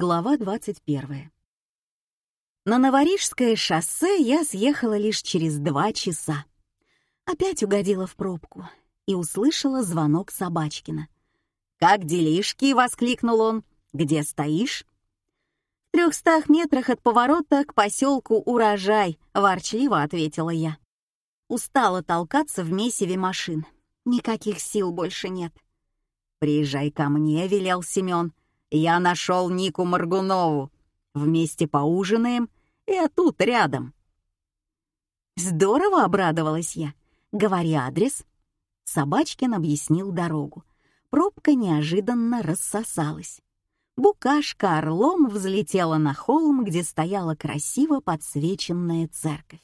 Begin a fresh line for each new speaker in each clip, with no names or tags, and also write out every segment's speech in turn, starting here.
Глава 21. На Новорижское шоссе я съехала лишь через два часа. Опять угодила в пробку и услышала звонок Собачкина. «Как делишки?» — воскликнул он. «Где стоишь?» «В трехстах метрах от поворота к поселку Урожай», — ворчливо ответила я. Устала толкаться в месиве машин. Никаких сил больше нет. «Приезжай ко мне», — велел Семен. Я нашел Нику Маргунову. Вместе поужинаем, и тут рядом. Здорово обрадовалась я. Говори адрес. Собачкин объяснил дорогу. Пробка неожиданно рассосалась. Букашка орлом взлетела на холм, где стояла красиво подсвеченная церковь.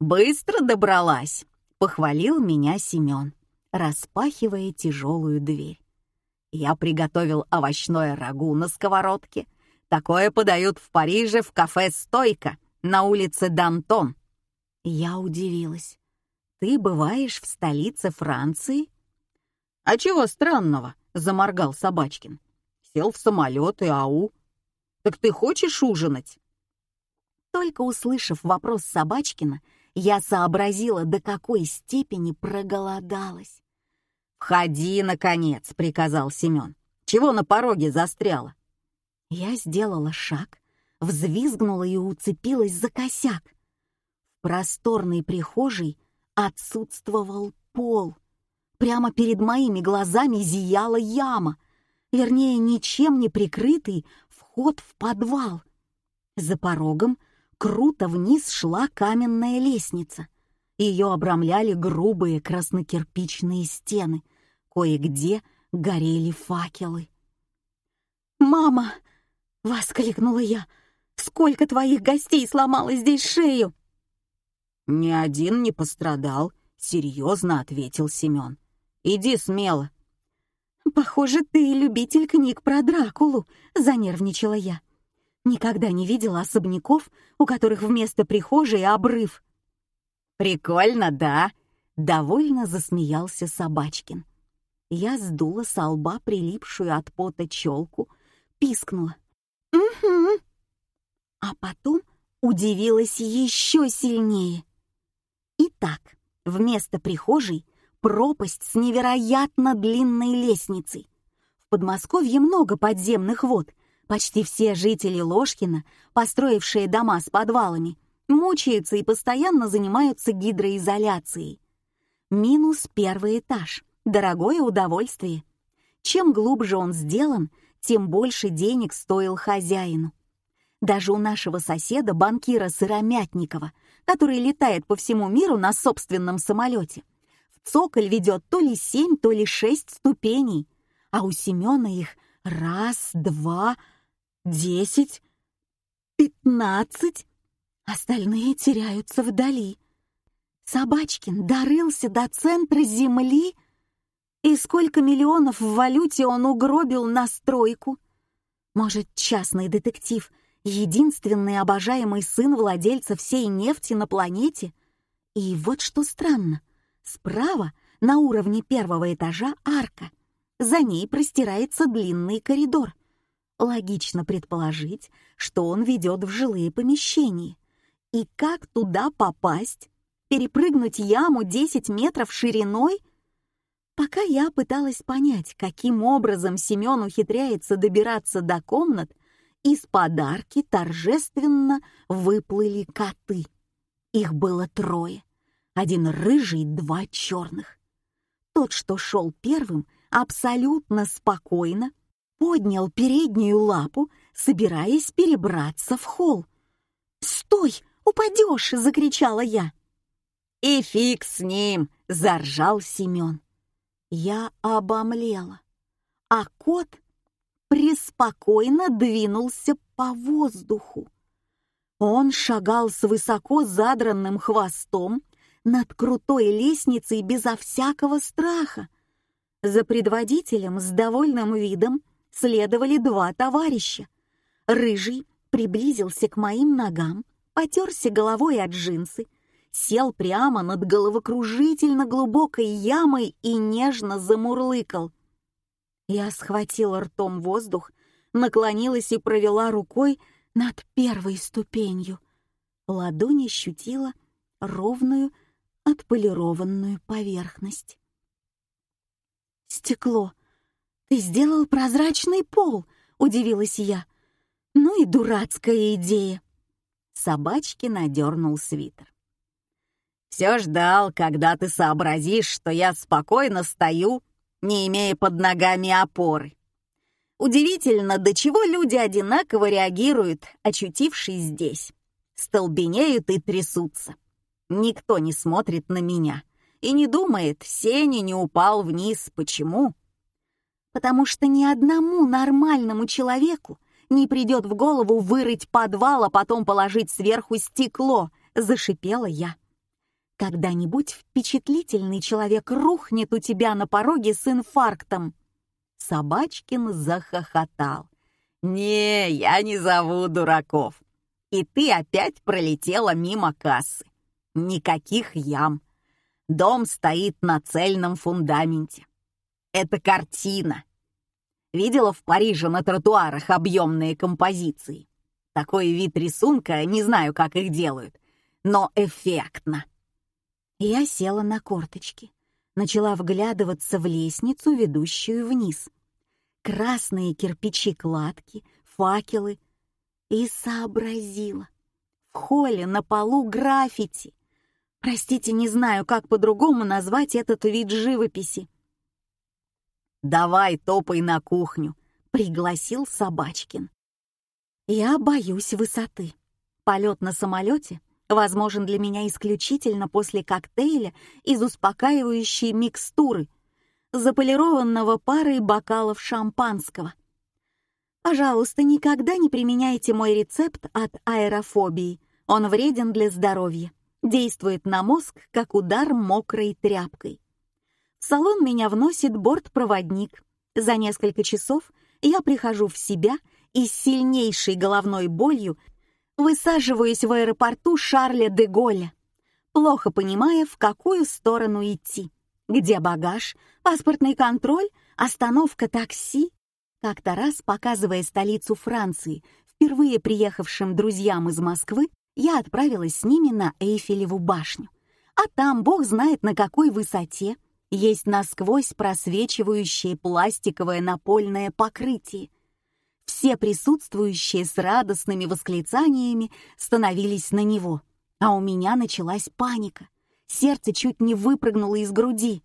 «Быстро добралась!» — похвалил меня Семен, распахивая тяжелую дверь. Я приготовил овощное рагу на сковородке. Такое подают в Париже в кафе «Стойка» на улице Дантон. Я удивилась. Ты бываешь в столице Франции? А чего странного? Заморгал Собачкин. Сел в самолет и ау. Так ты хочешь ужинать? Только услышав вопрос Собачкина, я сообразила, до какой степени проголодалась. «Входи, наконец!» — приказал Семен. «Чего на пороге застряла?» Я сделала шаг, взвизгнула и уцепилась за косяк. В просторной прихожей отсутствовал пол. Прямо перед моими глазами зияла яма, вернее, ничем не прикрытый вход в подвал. За порогом круто вниз шла каменная лестница. Ее обрамляли грубые краснокирпичные стены, Кое-где горели факелы. «Мама!» — воскликнула я. «Сколько твоих гостей сломало здесь шею?»
«Ни один не пострадал», — серьезно ответил Семен. «Иди смело».
«Похоже, ты любитель книг про Дракулу», — занервничала я. Никогда не видела особняков, у которых вместо прихожей обрыв.
«Прикольно, да?»
— довольно засмеялся Собачкин. Я сдула со лба прилипшую от пота челку, пискнула. «Угу». А потом удивилась еще сильнее. Итак, вместо прихожей пропасть с невероятно длинной лестницей. В Подмосковье много подземных вод. Почти все жители Ложкина, построившие дома с подвалами, мучаются и постоянно занимаются гидроизоляцией. Минус первый этаж — Дорогое удовольствие. Чем глубже он сделан, тем больше денег стоил хозяину. Даже у нашего соседа, банкира Сыромятникова, который летает по всему миру на собственном самолете, в цоколь ведет то ли семь, то ли шесть ступеней, а у Семена их раз, два, десять, пятнадцать. Остальные теряются вдали. Собачкин дорылся до центра земли — и сколько миллионов в валюте он угробил на стройку? Может, частный детектив — единственный обожаемый сын владельца всей нефти на планете? И вот что странно. Справа, на уровне первого этажа, арка. За ней простирается длинный коридор. Логично предположить, что он ведет в жилые помещения. И как туда попасть? Перепрыгнуть яму 10 метров шириной — Пока я пыталась понять, каким образом Семен ухитряется добираться до комнат, из подарки торжественно выплыли коты. Их было трое. Один рыжий, два черных. Тот, что шел первым, абсолютно спокойно поднял переднюю лапу, собираясь перебраться в холл. «Стой! Упадешь!» — закричала я.
«И фиг с ним!» — заржал Семен.
Я обомлела, а кот преспокойно двинулся по воздуху. Он шагал с высоко задранным хвостом над крутой лестницей безо всякого страха. За предводителем с довольным видом следовали два товарища. Рыжий приблизился к моим ногам, потерся головой от джинсы сел прямо над головокружительно глубокой ямой и нежно замурлыкал. Я схватила ртом воздух, наклонилась и провела рукой над первой ступенью. Ладонь ощутила ровную, отполированную поверхность. «Стекло! Ты сделал прозрачный пол!» — удивилась я. «Ну и дурацкая идея!» Собачки надернул свитер.
«Все ждал, когда ты сообразишь, что я спокойно стою, не имея под ногами опоры. Удивительно, до чего люди одинаково реагируют, очутившись здесь. Столбенеют и трясутся. Никто не смотрит на меня и не думает, Сеня не упал вниз. Почему?
Потому что ни одному нормальному человеку не придет в голову вырыть подвал, а потом положить сверху стекло, зашипела я. Когда-нибудь впечатлительный человек рухнет у тебя на пороге с инфарктом.
Собачкин захохотал. «Не, я не зову дураков. И ты опять пролетела мимо кассы. Никаких ям. Дом стоит на цельном фундаменте. Это картина. Видела в Париже на тротуарах объемные композиции? Такой вид рисунка, не знаю, как их делают, но эффектно.
Я села на корточки, начала вглядываться в лестницу, ведущую вниз. Красные кирпичи кладки, факелы. И сообразила. В холле на полу граффити. Простите, не знаю, как по-другому назвать этот вид живописи.
«Давай, топай на кухню», — пригласил Собачкин.
«Я боюсь высоты. Полет на самолете возможен для меня исключительно после коктейля из успокаивающей микстуры, заполированного парой бокалов шампанского. Пожалуйста, никогда не применяйте мой рецепт от аэрофобии. Он вреден для здоровья, действует на мозг, как удар мокрой тряпкой. Салон меня вносит бортпроводник. За несколько часов я прихожу в себя и с сильнейшей головной болью высаживаюсь в аэропорту Шарля де Голля, плохо понимая, в какую сторону идти. Где багаж, паспортный контроль, остановка такси. Как-то раз, показывая столицу Франции, впервые приехавшим друзьям из Москвы, я отправилась с ними на Эйфелеву башню. А там, бог знает на какой высоте, есть насквозь просвечивающее пластиковое напольное покрытие. Все присутствующие с радостными восклицаниями становились на него, а у меня началась паника. Сердце чуть не выпрыгнуло из груди.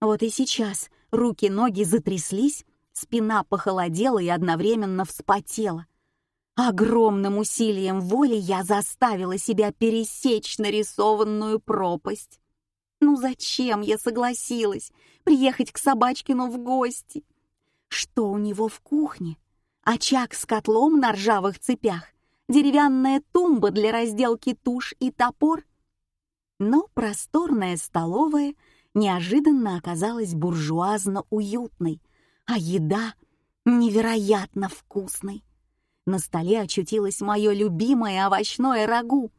Вот и сейчас руки-ноги затряслись, спина похолодела и одновременно вспотела. Огромным усилием воли я заставила себя пересечь нарисованную пропасть. Ну зачем я согласилась приехать к Собачкину в гости? Что у него в кухне? Очаг с котлом на ржавых цепях, деревянная тумба для разделки туш и топор. Но просторная столовая неожиданно оказалась буржуазно уютной, а еда невероятно вкусной. На столе очутилось мое любимое овощное рагу,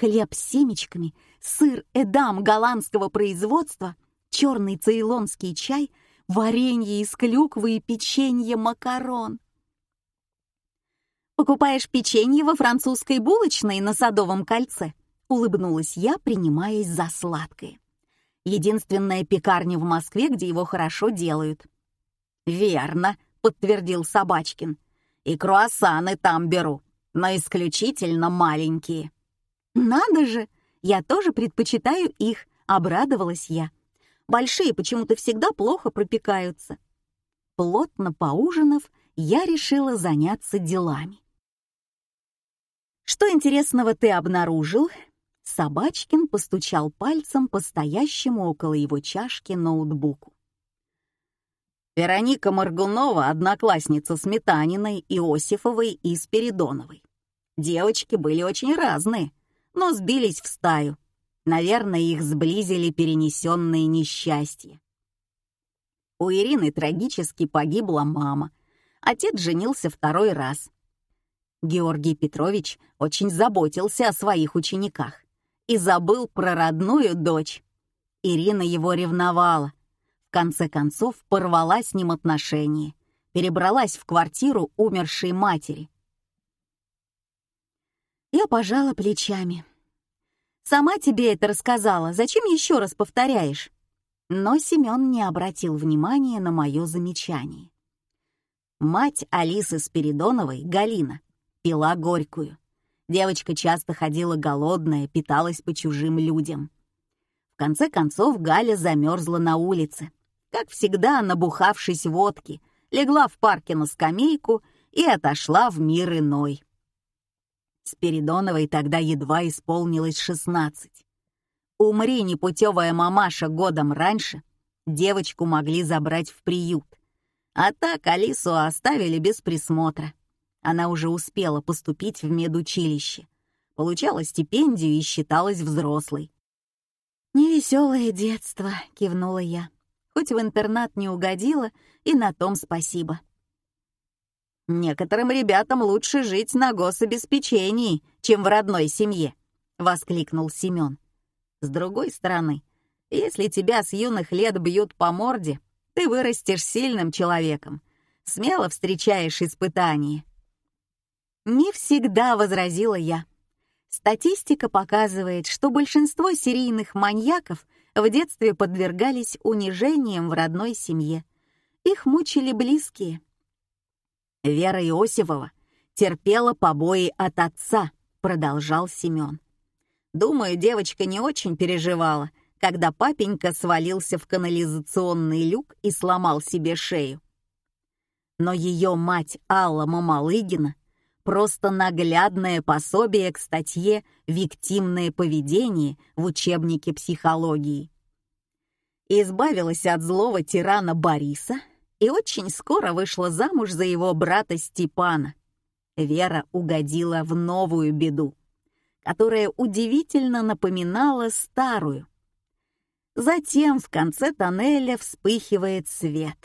хлеб с семечками, сыр эдам голландского производства, черный цейлонский чай, варенье из клюквы и печенье макарон. «Покупаешь печенье во французской булочной на Садовом кольце?» — улыбнулась я, принимаясь за сладкое. «Единственная пекарня в Москве, где его хорошо делают».
«Верно», — подтвердил Собачкин. «И круассаны там беру, но исключительно маленькие».
«Надо же! Я тоже предпочитаю их», — обрадовалась я. «Большие почему-то всегда плохо пропекаются». Плотно поужинав, я решила заняться делами. «Что интересного ты обнаружил?» Собачкин постучал пальцем по стоящему около его чашки ноутбуку.
Вероника Маргунова — одноклассница Сметаниной, Иосифовой и Спиридоновой. Девочки были очень разные, но сбились в стаю. Наверное, их сблизили перенесенные несчастья. У Ирины трагически погибла мама. Отец женился второй раз. Георгий Петрович очень заботился о своих учениках и забыл про родную дочь. Ирина его ревновала. В конце концов, порвала с ним отношения. перебралась в квартиру умершей матери. Я пожала плечами. «Сама тебе это рассказала, зачем еще раз повторяешь?» Но Семен не обратил внимания на мое замечание. Мать Алисы Спиридоновой, Галина, пила горькую. Девочка часто ходила голодная, питалась по чужим людям. В конце концов Галя замерзла на улице. Как всегда, набухавшись водки, легла в парке на скамейку и отошла в мир иной. Спиридоновой тогда едва исполнилось шестнадцать. Умри непутевая мамаша годом раньше, девочку могли забрать в приют. А так Алису оставили без присмотра. Она уже успела поступить в медучилище, получала стипендию и считалась взрослой. «Невеселое детство», — кивнула я. «Хоть в интернат не угодила, и на том спасибо». «Некоторым ребятам лучше жить на гособеспечении, чем в родной семье», — воскликнул Семен. «С другой стороны, если тебя с юных лет бьют по морде, ты вырастешь сильным человеком, смело встречаешь испытания, «Не всегда», — возразила я. Статистика показывает, что большинство серийных маньяков в детстве подвергались унижениям в родной семье. Их мучили близкие. Вера Иосифова терпела побои от отца, продолжал Семен. Думаю, девочка не очень переживала, когда папенька свалился в канализационный люк и сломал себе шею. Но ее мать Алла Мамалыгина просто наглядное пособие к статье «Виктимное поведение» в учебнике психологии. Избавилась от злого тирана Бориса и очень скоро вышла замуж за его брата Степана. Вера угодила в новую беду, которая удивительно напоминала старую. Затем в конце тоннеля вспыхивает свет.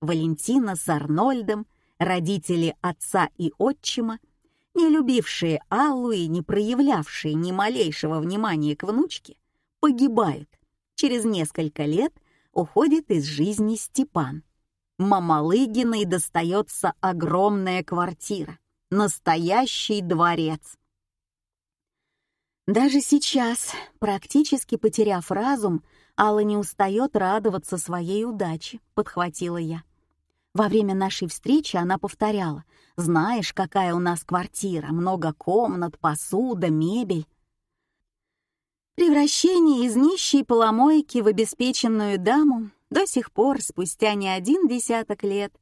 Валентина с Арнольдом — Родители отца и отчима, не любившие Аллу и не проявлявшие ни малейшего внимания к внучке, погибают. Через несколько лет уходит из жизни Степан. Мамалыгиной достается огромная квартира, настоящий дворец. Даже сейчас, практически потеряв разум, Алла не устает радоваться своей удаче, подхватила я. Во время нашей встречи она повторяла, «Знаешь, какая у нас квартира, много комнат, посуда, мебель». Превращение из нищей поломойки в обеспеченную даму до сих пор, спустя не один десяток лет,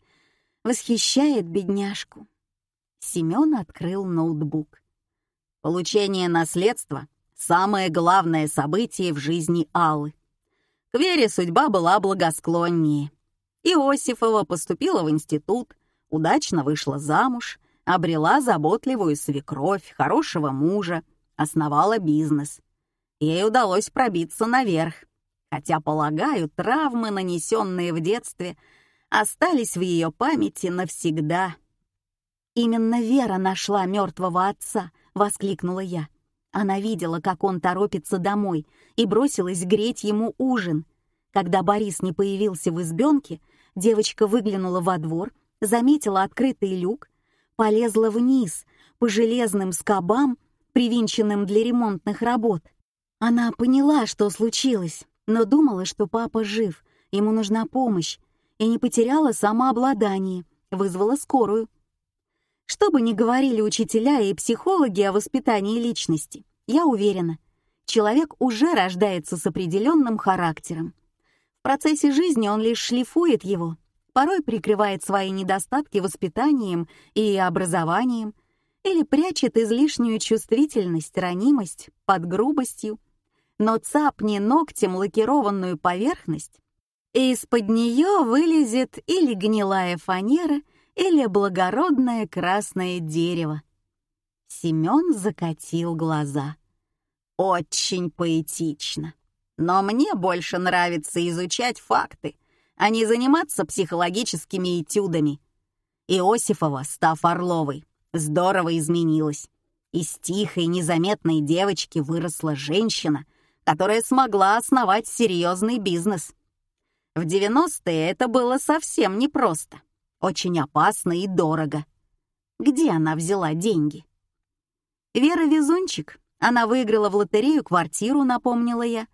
восхищает бедняжку. Семен открыл ноутбук. Получение наследства — самое главное событие в жизни Аллы. К Вере судьба была благосклоннее — Иосифова поступила в институт, удачно вышла замуж, обрела заботливую свекровь, хорошего мужа, основала бизнес. Ей удалось пробиться наверх, хотя, полагаю, травмы, нанесенные в детстве, остались в ее памяти навсегда. «Именно Вера нашла мертвого отца», — воскликнула я. Она видела, как он торопится домой, и бросилась греть ему ужин — когда Борис не появился в избенке, девочка выглянула во двор, заметила открытый люк, полезла вниз по железным скобам, привинченным для ремонтных работ. Она поняла, что случилось, но думала, что папа жив, ему нужна помощь, и не потеряла самообладание, вызвала скорую. Что бы ни говорили учителя и психологи о воспитании личности, я уверена, человек уже рождается с определенным характером, в процессе жизни он лишь шлифует его, порой прикрывает свои недостатки воспитанием и образованием или прячет излишнюю чувствительность, ранимость под грубостью. Но цапни ногтем лакированную поверхность, и из-под нее вылезет или гнилая фанера, или благородное красное дерево. Семен закатил глаза. Очень поэтично. Но мне больше нравится изучать факты, а не заниматься психологическими этюдами. Иосифова, став Орловой, здорово изменилась. Из тихой, незаметной девочки выросла женщина, которая смогла основать серьезный бизнес. В 90-е это было совсем непросто.
Очень опасно и дорого. Где она взяла деньги? Вера Везунчик. Она выиграла в лотерею квартиру, напомнила я.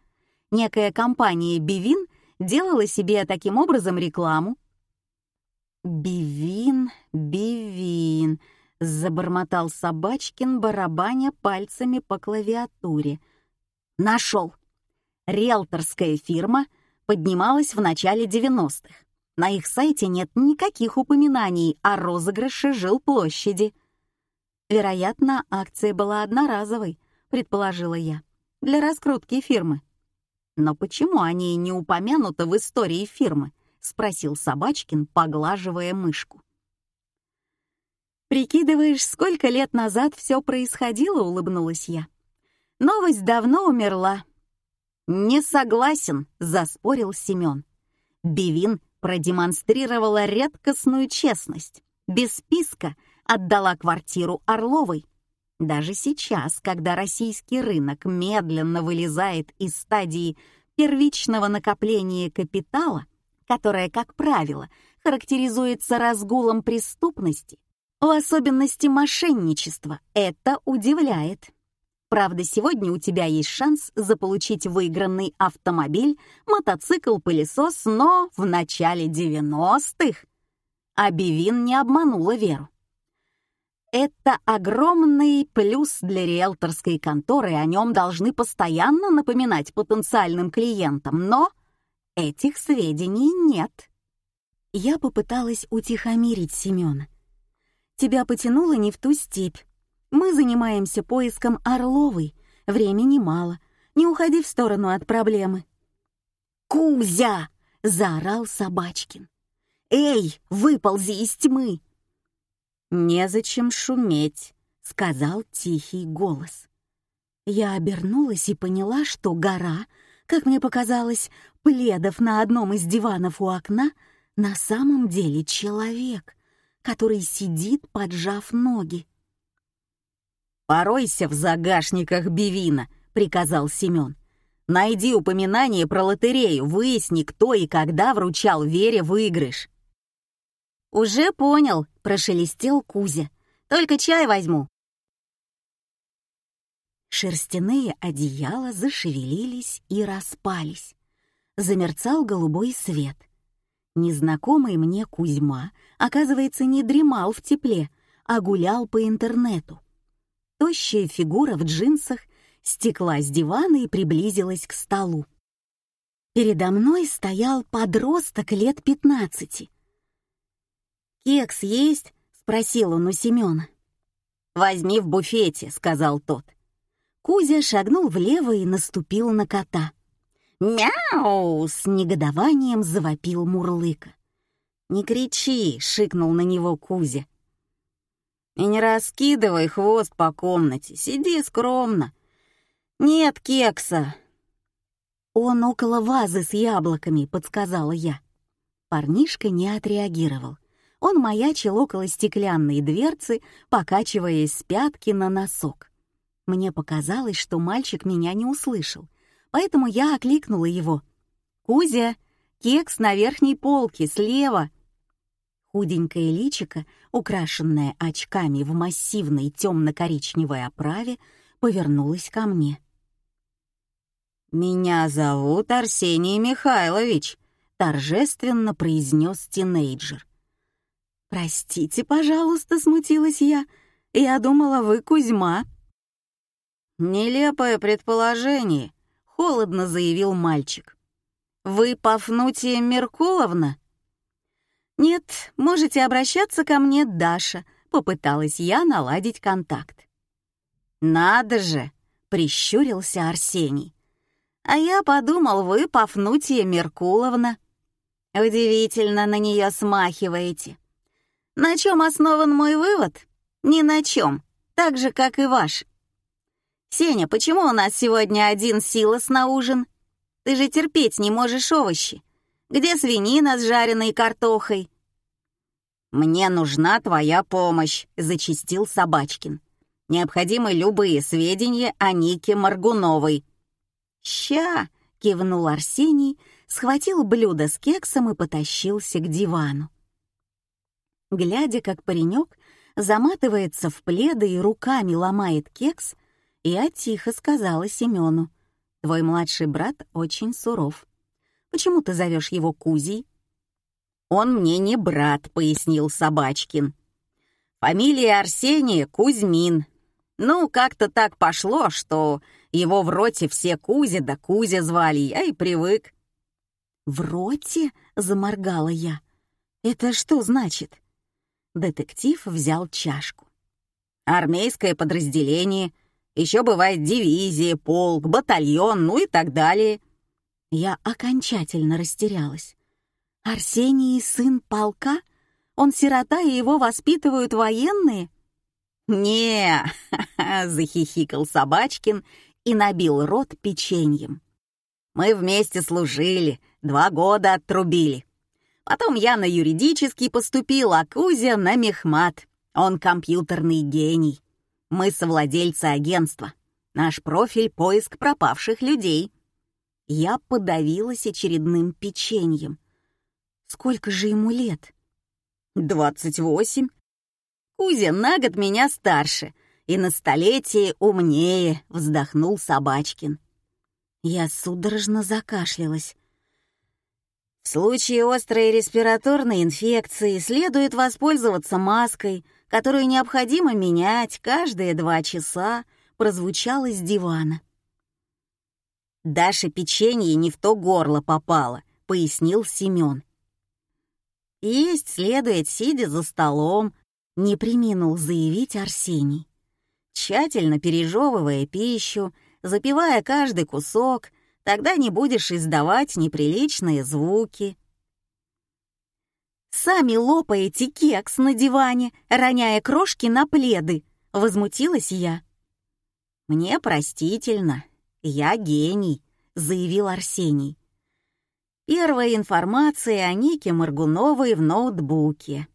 Некая компания «Бивин» делала себе таким образом рекламу. «Бивин, Бивин», — забормотал Собачкин, барабаня пальцами по клавиатуре. «Нашел. Риэлторская фирма поднималась в начале 90-х. На их сайте нет никаких упоминаний о розыгрыше жилплощади. Вероятно, акция была одноразовой, предположила я, для раскрутки фирмы. Но почему они не упомянуты в истории фирмы? спросил Собачкин, поглаживая мышку. «Прикидываешь, сколько лет назад все происходило?» — улыбнулась я. «Новость давно умерла». «Не согласен», — заспорил Семен. Бивин продемонстрировала редкостную честность. Без списка отдала квартиру Орловой. Даже сейчас, когда российский рынок медленно вылезает из стадии первичного накопления капитала, которое, как правило, характеризуется разгулом преступности, в особенности мошенничества, это удивляет. Правда, сегодня у тебя есть шанс заполучить выигранный автомобиль, мотоцикл, пылесос, но в начале 90-х Абивин не обманула Веру. Это огромный плюс для риэлторской конторы, о нем должны постоянно напоминать потенциальным клиентам, но этих сведений нет. Я попыталась утихомирить Семена. Тебя потянуло не в ту степь. Мы занимаемся поиском Орловой. Времени мало. Не уходи в сторону от проблемы. «Кузя!» — заорал Собачкин. «Эй, выползи из тьмы!» «Незачем шуметь», — сказал тихий голос. Я обернулась и поняла, что гора, как мне показалось, пледов на одном из диванов у окна, на самом деле человек, который сидит, поджав ноги.
«Поройся в загашниках Бивина», — приказал Семен. «Найди упоминание про лотерею, выясни, кто и когда вручал Вере выигрыш».
«Уже понял», — прошелестел Кузя. «Только чай возьму». Шерстяные одеяла зашевелились и распались. Замерцал голубой свет. Незнакомый мне Кузьма, оказывается, не дремал в тепле, а гулял по интернету. Тощая фигура в джинсах стекла с дивана и приблизилась к столу. Передо мной стоял подросток лет пятнадцати. «Кекс есть?» — спросил он у Семена.
«Возьми в буфете», — сказал тот.
Кузя шагнул влево и наступил на кота. «Мяу!» — с негодованием завопил Мурлыка.
«Не кричи!» — шикнул на него Кузя. И не раскидывай хвост по комнате, сиди скромно. Нет кекса.
Он около вазы с яблоками, подсказала я. Парнишка не отреагировал. Он маячил около стеклянной дверцы, покачиваясь с пятки на носок. Мне показалось, что мальчик меня не услышал, поэтому я окликнула его. «Кузя, кекс на верхней полке, слева!» Худенькое личико, украшенное очками в массивной темно-коричневой оправе, повернулось ко мне.
«Меня зовут Арсений Михайлович», — торжественно произнес тинейджер.
«Простите, пожалуйста», — смутилась я. «Я думала, вы Кузьма».
«Нелепое предположение», — холодно заявил мальчик. «Вы Пафнутия Меркуловна?»
«Нет, можете обращаться ко мне, Даша», — попыталась я наладить контакт.
«Надо же!» — прищурился Арсений. «А я подумал, вы Пафнутия Меркуловна. Удивительно на нее смахиваете. На чем основан мой вывод? Ни на чем, так же, как и ваш. Сеня, почему у нас сегодня один силос на ужин? Ты же терпеть не можешь овощи. Где свинина с жареной картохой?» «Мне нужна твоя помощь», — зачистил Собачкин. «Необходимы любые сведения о Нике Маргуновой».
«Ща!» — кивнул Арсений, схватил блюдо с кексом и потащился к дивану. глядя, как паренек заматывается в пледы и руками ломает кекс, я тихо сказала Семену. «Твой младший брат очень суров. Почему ты зовешь его Кузей?»
«Он мне не брат», — пояснил Собачкин. «Фамилия Арсения Кузьмин. Ну, как-то так пошло, что его в роте все Кузя да Кузя звали, я и привык».
«В роте?» — заморгала я. «Это что значит?» Детектив взял чашку.
«Армейское подразделение. Еще бывает дивизия, полк, батальон, ну и так далее».
Я окончательно растерялась. «Арсений — сын полка? Он сирота, и его воспитывают военные?»
не захихикал Собачкин и набил рот печеньем. «Мы вместе служили, два года отрубили. Потом я на юридический поступил, а Кузя на мехмат. Он компьютерный гений. Мы совладельцы агентства. Наш профиль — поиск пропавших людей».
Я подавилась очередным печеньем. Сколько же ему лет?
«Двадцать восемь. Кузя на год меня старше и на столетие умнее», — вздохнул Собачкин.
Я судорожно закашлялась.
В случае острой респираторной инфекции следует воспользоваться маской, которую необходимо менять каждые два часа, прозвучал из дивана. Даша печенье не в то горло попало, пояснил Семен. Есть следует, сидя за столом, не приминул заявить Арсений. Тщательно пережевывая пищу, запивая каждый кусок, Тогда не будешь издавать неприличные звуки.
«Сами лопаете кекс на диване, роняя крошки на пледы», — возмутилась я.
«Мне простительно, я гений», — заявил Арсений. Первая информация о Нике Маргуновой в ноутбуке.